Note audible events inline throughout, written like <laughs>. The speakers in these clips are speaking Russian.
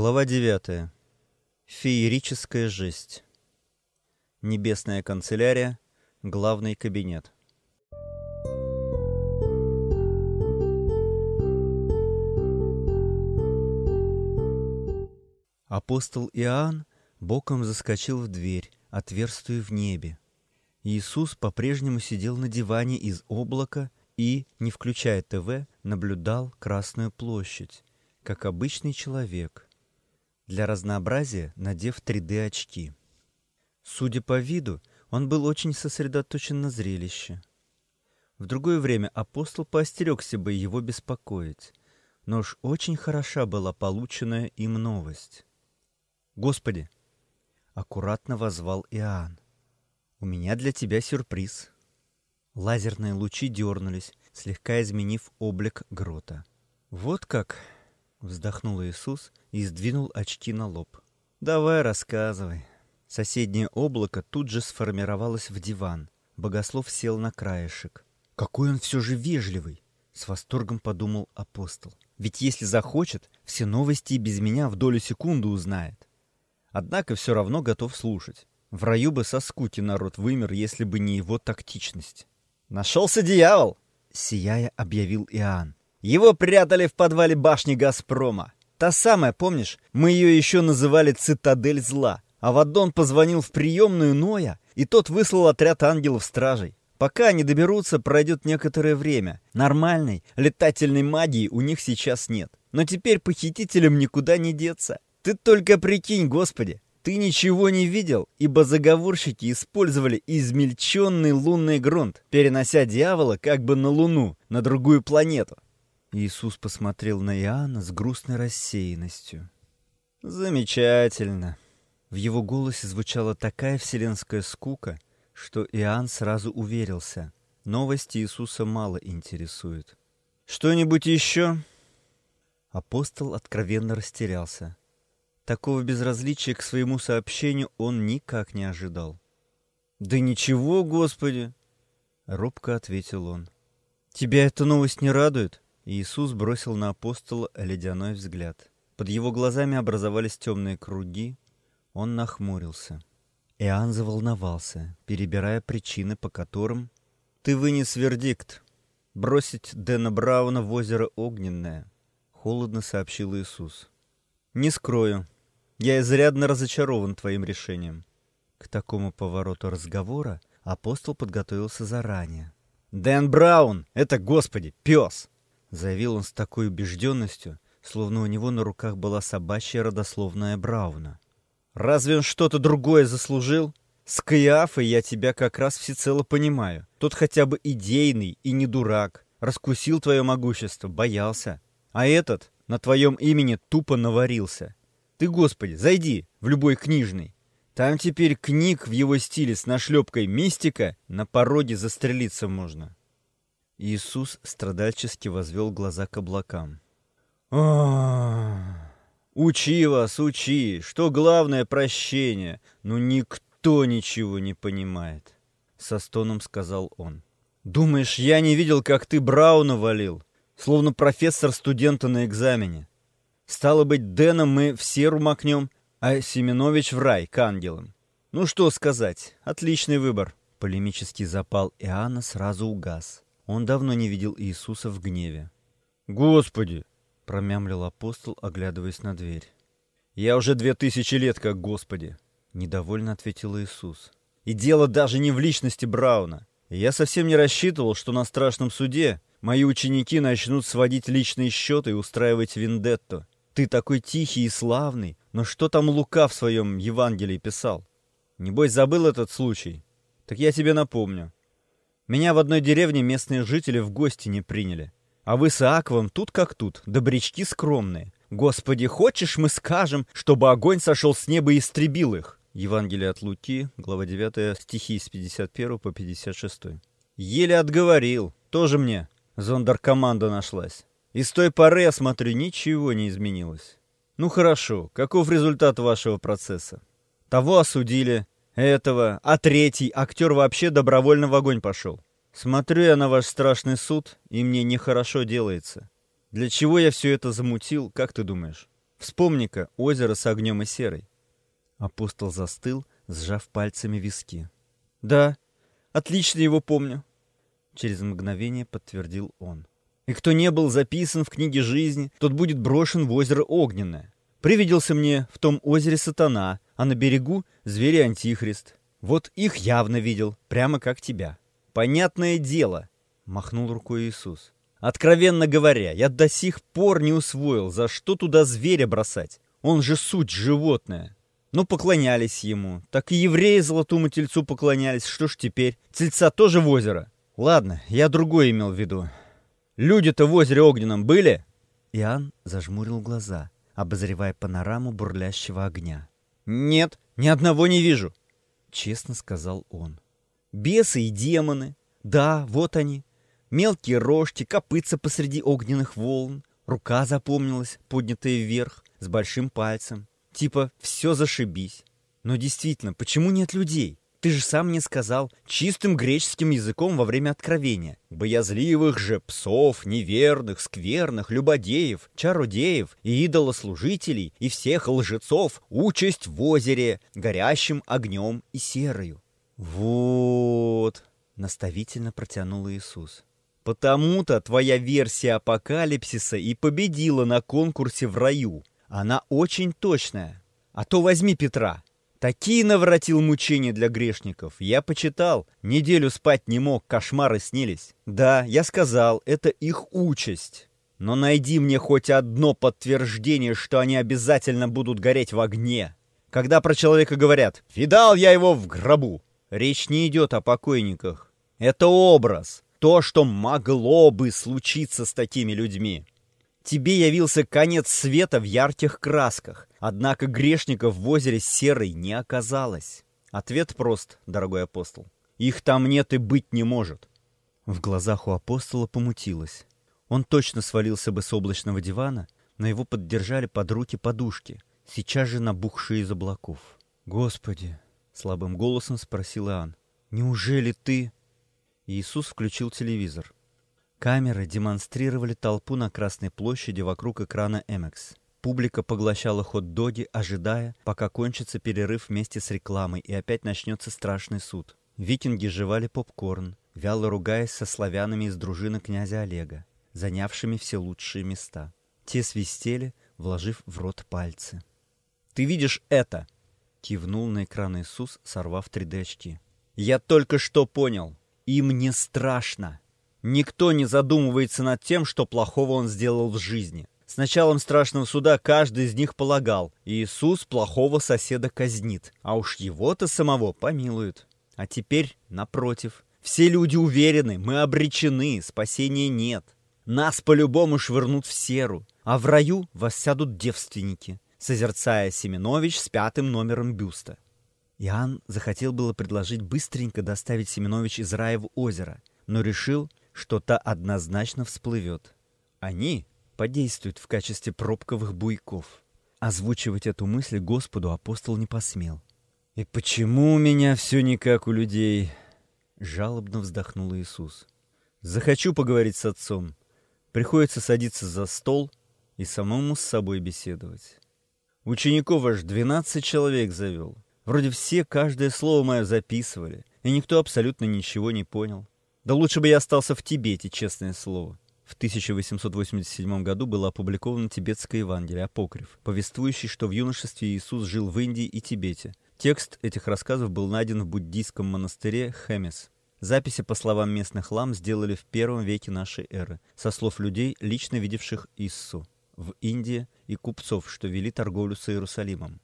Глава 9. Феерическая жесть. Небесная канцелярия. Главный кабинет. Апостол Иоанн боком заскочил в дверь, отверстую в небе. Иисус по-прежнему сидел на диване из облака и, не включая ТВ, наблюдал Красную площадь, как обычный человек – для разнообразия надев 3D-очки. Судя по виду, он был очень сосредоточен на зрелище. В другое время апостол поостерегся бы его беспокоить, но уж очень хороша была полученная им новость. «Господи!» — аккуратно возвал Иоанн. «У меня для тебя сюрприз». Лазерные лучи дернулись, слегка изменив облик грота. «Вот как!» Вздохнул Иисус и сдвинул очки на лоб. «Давай рассказывай». Соседнее облако тут же сформировалось в диван. Богослов сел на краешек. «Какой он все же вежливый!» — с восторгом подумал апостол. «Ведь если захочет, все новости и без меня в долю секунды узнает. Однако все равно готов слушать. В раю бы со скуки народ вымер, если бы не его тактичность». «Нашелся дьявол!» — сияя объявил Иоанн. Его прятали в подвале башни «Газпрома». Та самая, помнишь, мы ее еще называли «Цитадель зла». А Вадон позвонил в приемную Ноя, и тот выслал отряд ангелов-стражей. Пока они доберутся, пройдет некоторое время. Нормальной летательной магии у них сейчас нет. Но теперь похитителям никуда не деться. Ты только прикинь, Господи, ты ничего не видел, ибо заговорщики использовали измельченный лунный грунт, перенося дьявола как бы на Луну, на другую планету. Иисус посмотрел на Иоанна с грустной рассеянностью. «Замечательно!» В его голосе звучала такая вселенская скука, что Иоанн сразу уверился. Новости Иисуса мало интересуют. «Что-нибудь еще?» Апостол откровенно растерялся. Такого безразличия к своему сообщению он никак не ожидал. «Да ничего, Господи!» — робко ответил он. «Тебя эта новость не радует?» Иисус бросил на апостола ледяной взгляд. Под его глазами образовались темные круги. Он нахмурился. Иоанн заволновался, перебирая причины, по которым... «Ты вынес вердикт. Бросить Дэна Брауна в озеро Огненное», — холодно сообщил Иисус. «Не скрою. Я изрядно разочарован твоим решением». К такому повороту разговора апостол подготовился заранее. «Дэн Браун! Это, господи, пес!» Заявил он с такой убежденностью, словно у него на руках была собачья родословная Брауна. «Разве он что-то другое заслужил? С Каиафой я тебя как раз всецело понимаю. Тот хотя бы идейный и не дурак. Раскусил твое могущество, боялся. А этот на твоем имени тупо наварился. Ты, Господи, зайди в любой книжный. Там теперь книг в его стиле с нашлепкой мистика на пороге застрелиться можно. Иисус страдальчески возвел глаза к облакам. Учи вас, учи, что главное прощение, но никто ничего не понимает, со стоном сказал он. Думаешь, я не видел, как ты Брауна валил, словно профессор студента на экзамене? Стало быть, Дэна мы все румакнем, а Семенович в рай к ангелам. Ну что сказать, отличный выбор. Полемический запал Иоанна сразу угас. Он давно не видел Иисуса в гневе. «Господи!» — промямлил апостол, оглядываясь на дверь. «Я уже две тысячи лет как Господи!» — недовольно ответил Иисус. «И дело даже не в личности Брауна. Я совсем не рассчитывал, что на страшном суде мои ученики начнут сводить личные счеты и устраивать вендетту. Ты такой тихий и славный, но что там Лука в своем Евангелии писал? Небось, забыл этот случай? Так я тебе напомню. Меня в одной деревне местные жители в гости не приняли. А вы с Иаковом тут как тут, добрячки скромные. Господи, хочешь, мы скажем, чтобы огонь сошел с неба и истребил их? Евангелие от Луки, глава 9, стихи с 51 по 56. Еле отговорил. Тоже мне зондеркоманда нашлась. И с той поры, я смотрю, ничего не изменилось. Ну хорошо, каков результат вашего процесса? Того осудили, этого, а третий актер вообще добровольно в огонь пошел. Смотрю я на ваш страшный суд, и мне нехорошо делается. Для чего я все это замутил, как ты думаешь? Вспомни-ка озеро с огнем и серой. Апостол застыл, сжав пальцами виски. Да, отлично его помню. Через мгновение подтвердил он. И кто не был записан в книге жизни, тот будет брошен в озеро Огненное. Привиделся мне в том озере сатана, а на берегу звери Антихрист. Вот их явно видел, прямо как тебя. Понятное дело, махнул рукой Иисус. Откровенно говоря, я до сих пор не усвоил, за что туда зверя бросать. Он же суть животное. Ну, поклонялись ему. Так и евреи золотому тельцу поклонялись. Что ж теперь? Тельца тоже в озеро? Ладно, я другое имел в виду. Люди-то в озере огненном были? Иоанн зажмурил глаза, обозревая панораму бурлящего огня. Нет, ни одного не вижу, честно сказал он. Бесы и демоны. Да, вот они. Мелкие рожки, копытца посреди огненных волн. Рука запомнилась, поднятая вверх, с большим пальцем. Типа «все зашибись». Но действительно, почему нет людей? Ты же сам мне сказал чистым греческим языком во время откровения. Боязливых же псов, неверных, скверных, любодеев, чародеев и идолослужителей и всех лжецов участь в озере, горящим огнем и серою. Вот, наставительно протянул Иисус. Потому-то твоя версия апокалипсиса и победила на конкурсе в раю. Она очень точная. А то возьми Петра. Такие наворотил мучения для грешников. Я почитал. Неделю спать не мог, кошмары снились. Да, я сказал, это их участь. Но найди мне хоть одно подтверждение, что они обязательно будут гореть в огне. Когда про человека говорят «Видал я его в гробу», речь не идет о покойниках. Это образ. То, что могло бы случиться с такими людьми. Тебе явился конец света в ярких красках, однако грешников в озере серой не оказалось. Ответ прост, дорогой апостол. Их там нет и быть не может. В глазах у апостола помутилось. Он точно свалился бы с облачного дивана, но его поддержали под руки подушки, сейчас же набухшие из облаков. «Господи!» — слабым голосом спросил Иоанн. «Неужели ты...» Иисус включил телевизор. Камеры демонстрировали толпу на Красной площади вокруг экрана Эмекс. Публика поглощала хот-доги, ожидая, пока кончится перерыв вместе с рекламой и опять начнется страшный суд. Викинги жевали попкорн, вяло ругаясь со славянами из дружины князя Олега, занявшими все лучшие места. Те свистели, вложив в рот пальцы. «Ты видишь это?» — кивнул на экран Иисус, сорвав 3D-очки. «Я только что понял. Им не страшно. Никто не задумывается над тем, что плохого он сделал в жизни. С началом страшного суда каждый из них полагал, Иисус плохого соседа казнит, а уж его-то самого помилует. А теперь, напротив, все люди уверены, мы обречены, спасения нет. Нас по-любому швырнут в серу, а в раю воссядут девственники, созерцая Семенович с пятым номером бюста. Иоанн захотел было предложить быстренько доставить Семенович из рая в озеро, но решил, что та однозначно всплывет. Они подействуют в качестве пробковых буйков. Озвучивать эту мысль Господу апостол не посмел. «И почему у меня все не как у людей?» Жалобно вздохнул Иисус. «Захочу поговорить с отцом. Приходится садиться за стол и самому с собой беседовать. Учеников аж двенадцать человек завел. Вроде все каждое слово мое записывали, и никто абсолютно ничего не понял. Да лучше бы я остался в Тибете, честное слово. В 1887 году было опубликовано тибетское Евангелие «Апокриф», повествующий, что в юношестве Иисус жил в Индии и Тибете. Текст этих рассказов был найден в буддийском монастыре Хемес. Записи, по словам местных лам, сделали в первом веке нашей эры, со слов людей, лично видевших Иссу в Индии и купцов, что вели торговлю с Иерусалимом.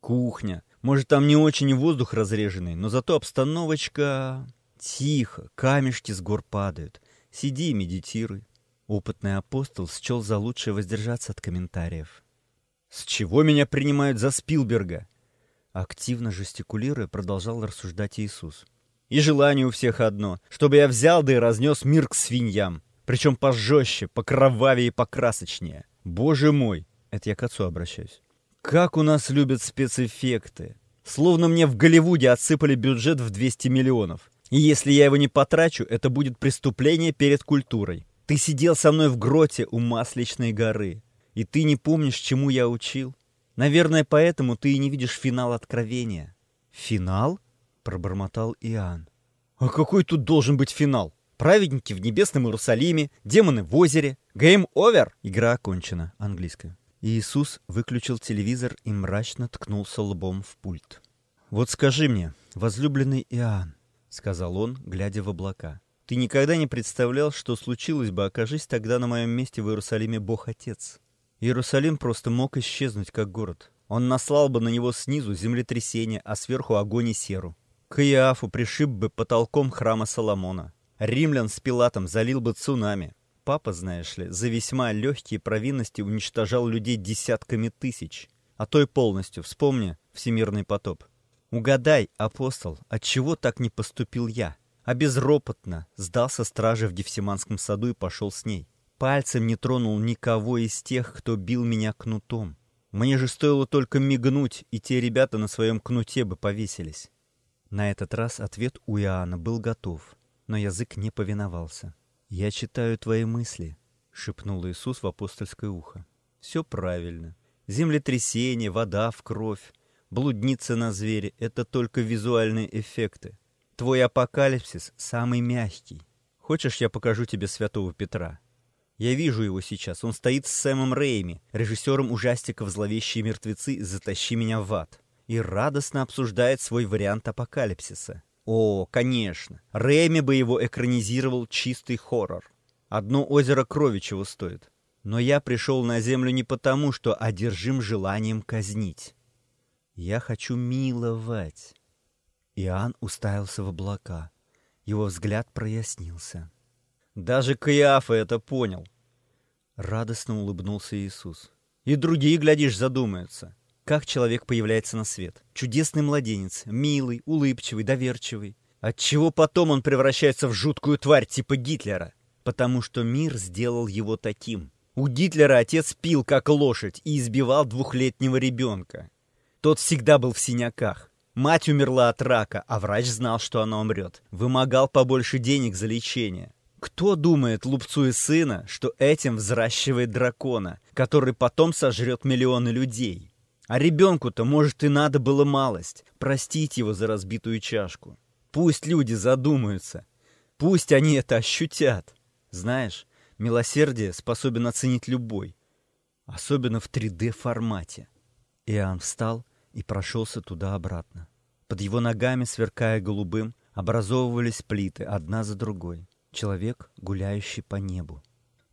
Кухня. Может, там не очень воздух разреженный, но зато обстановочка... Тихо, камешки с гор падают. Сиди и медитируй. Опытный апостол счел за лучшее воздержаться от комментариев. «С чего меня принимают за Спилберга?» Активно жестикулируя, продолжал рассуждать Иисус. «И желание у всех одно, чтобы я взял да и разнес мир к свиньям. Причем пожестче, покровавее и покрасочнее. Боже мой!» Это я к отцу обращаюсь. «Как у нас любят спецэффекты! Словно мне в Голливуде отсыпали бюджет в 200 миллионов. И если я его не потрачу, это будет преступление перед культурой. Ты сидел со мной в гроте у Масличной горы. И ты не помнишь, чему я учил? Наверное, поэтому ты и не видишь финал откровения». «Финал?» — пробормотал Иоанн. «А какой тут должен быть финал? Праведники в небесном Иерусалиме, демоны в озере. Game over!» Игра окончена. Английская. Иисус выключил телевизор и мрачно ткнулся лбом в пульт. «Вот скажи мне, возлюбленный Иоанн», — сказал он, глядя в облака, — «ты никогда не представлял, что случилось бы, окажись тогда на моем месте в Иерусалиме Бог-Отец? Иерусалим просто мог исчезнуть как город. Он наслал бы на него снизу землетрясение, а сверху огонь и серу. К Иафу пришиб бы потолком храма Соломона. Римлян с Пилатом залил бы цунами. Папа, знаешь ли, за весьма легкие провинности уничтожал людей десятками тысяч, а то и полностью, вспомни всемирный потоп. Угадай, апостол, от чего так не поступил я? А безропотно сдался страже в Гефсиманском саду и пошел с ней. Пальцем не тронул никого из тех, кто бил меня кнутом. Мне же стоило только мигнуть, и те ребята на своем кнуте бы повесились. На этот раз ответ у Иоанна был готов, но язык не повиновался. «Я читаю твои мысли», — шепнул Иисус в апостольское ухо. «Все правильно. Землетрясение, вода в кровь, блудница на звере — это только визуальные эффекты. Твой апокалипсис самый мягкий. Хочешь, я покажу тебе святого Петра? Я вижу его сейчас. Он стоит с Сэмом Рэйми, режиссером ужастиков «Зловещие мертвецы» «Затащи меня в ад», и радостно обсуждает свой вариант апокалипсиса. О, конечно. Рэйми бы его экранизировал чистый хоррор. Одно озеро крови чего стоит. Но я пришел на землю не потому, что одержим желанием казнить. Я хочу миловать. Иоанн уставился в облака. Его взгляд прояснился. Даже Каиафа это понял. Радостно улыбнулся Иисус. И другие, глядишь, задумаются. Как человек появляется на свет? Чудесный младенец, милый, улыбчивый, доверчивый. Отчего потом он превращается в жуткую тварь типа Гитлера? Потому что мир сделал его таким. У Гитлера отец пил как лошадь и избивал двухлетнего ребенка. Тот всегда был в синяках. Мать умерла от рака, а врач знал, что она умрет. Вымогал побольше денег за лечение. Кто думает, лупцуя сына, что этим взращивает дракона, который потом сожрет миллионы людей? А ребенку-то, может, и надо было малость. Простить его за разбитую чашку. Пусть люди задумаются. Пусть они это ощутят. Знаешь, милосердие способен оценить любой. Особенно в 3D-формате. Иоанн встал и прошелся туда-обратно. Под его ногами, сверкая голубым, образовывались плиты, одна за другой. Человек, гуляющий по небу.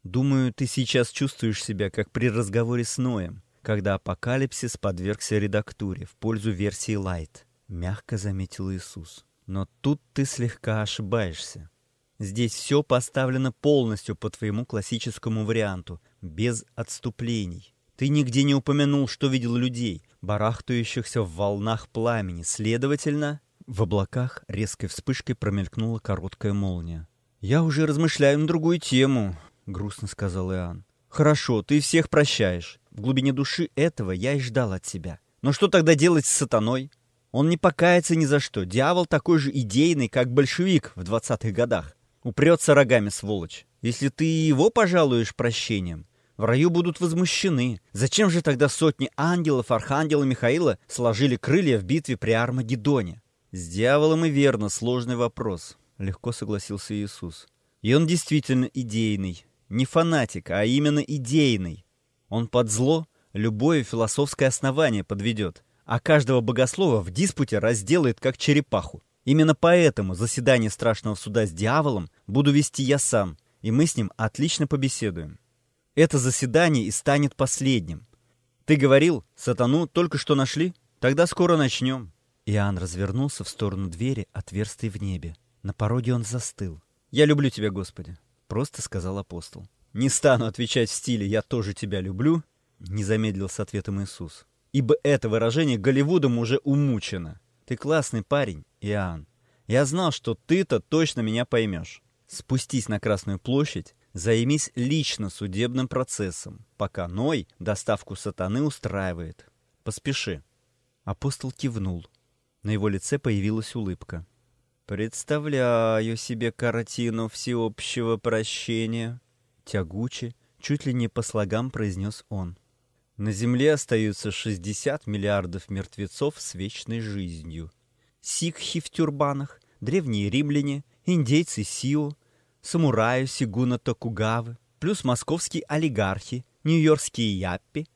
Думаю, ты сейчас чувствуешь себя, как при разговоре с Ноем когда апокалипсис подвергся редактуре в пользу версии Light, мягко заметил Иисус. Но тут ты слегка ошибаешься. Здесь все поставлено полностью по твоему классическому варианту, без отступлений. Ты нигде не упомянул, что видел людей, барахтающихся в волнах пламени. Следовательно, в облаках резкой вспышкой промелькнула короткая молния. «Я уже размышляю на другую тему», — грустно сказал Иоанн. «Хорошо, ты всех прощаешь. В глубине души этого я и ждал от себя. Но что тогда делать с сатаной? Он не покается ни за что. Дьявол такой же идейный, как большевик в двадцатых годах. Упрется рогами, сволочь. Если ты его пожалуешь прощением, в раю будут возмущены. Зачем же тогда сотни ангелов Архангела Михаила сложили крылья в битве при Армагеддоне? С дьяволом и верно сложный вопрос, легко согласился Иисус. И он действительно идейный. Не фанатик, а именно идейный. Он под зло любое философское основание подведет, а каждого богослова в диспуте разделает как черепаху. Именно поэтому заседание страшного суда с дьяволом буду вести я сам, и мы с ним отлично побеседуем. Это заседание и станет последним. Ты говорил, сатану только что нашли? Тогда скоро начнем. Иоанн развернулся в сторону двери, отверстой в небе. На пороге он застыл. «Я люблю тебя, Господи», — просто сказал апостол. Не стану отвечать в стиле «я тоже тебя люблю», — не замедлил с ответом Иисус. Ибо это выражение Голливудом уже умучено. Ты классный парень, Иоанн. Я знал, что ты-то точно меня поймешь. Спустись на Красную площадь, займись лично судебным процессом, пока Ной доставку сатаны устраивает. Поспеши. Апостол кивнул. На его лице появилась улыбка. «Представляю себе картину всеобщего прощения», тягуче, чуть ли не по слогам произнес он. На Земле остаются 60 миллиардов мертвецов с вечной жизнью. Сикхи в тюрбанах, древние римляне, индейцы Сио, самураи Сигуна Токугавы, плюс московские олигархи, нью-йоркские яппи,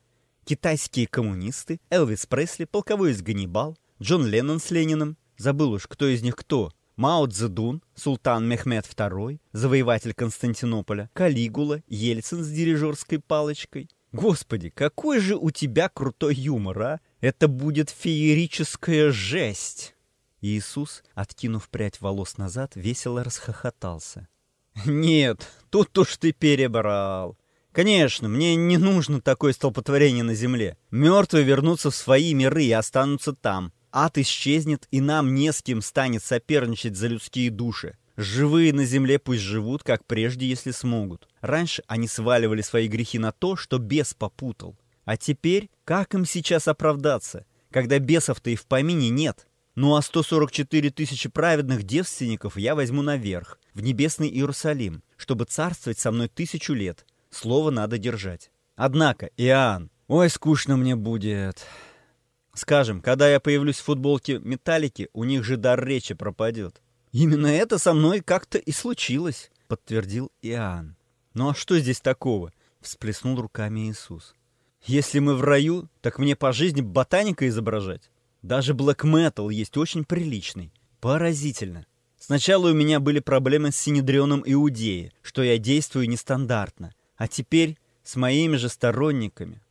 китайские коммунисты, Элвис Пресли, полковой из Ганнибал, Джон Леннон с Лениным, забыл уж, кто из них кто, Мао Цзэдун, султан Мехмед II, завоеватель Константинополя, Калигула, Ельцин с дирижерской палочкой. Господи, какой же у тебя крутой юмор, а? Это будет феерическая жесть!» Иисус, откинув прядь волос назад, весело расхохотался. <laughs> «Нет, тут уж ты перебрал. Конечно, мне не нужно такое столпотворение на земле. Мертвые вернутся в свои миры и останутся там. Ад исчезнет, и нам не с кем станет соперничать за людские души. Живые на земле пусть живут, как прежде, если смогут. Раньше они сваливали свои грехи на то, что бес попутал. А теперь, как им сейчас оправдаться, когда бесов-то и в помине нет? Ну а 144 тысячи праведных девственников я возьму наверх, в небесный Иерусалим, чтобы царствовать со мной тысячу лет. Слово надо держать. Однако, Иоанн, ой, скучно мне будет. Скажем, когда я появлюсь в футболке «Металлики», у них же дар речи пропадет. Именно это со мной как-то и случилось, подтвердил Иоанн. Ну а что здесь такого? Всплеснул руками Иисус. Если мы в раю, так мне по жизни ботаника изображать. Даже блэк метал есть очень приличный. Поразительно. Сначала у меня были проблемы с Синедрионом Иудеи, что я действую нестандартно. А теперь с моими же сторонниками.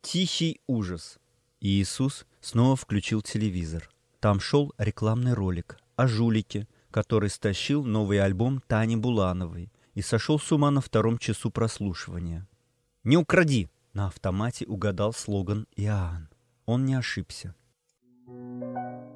Тихий ужас. Иисус снова включил телевизор. Там шел рекламный ролик о жулике, который стащил новый альбом Тани Булановой и сошел с ума на втором часу прослушивания. «Не укради!» — на автомате угадал слоган Иоанн. Он не ошибся. thank you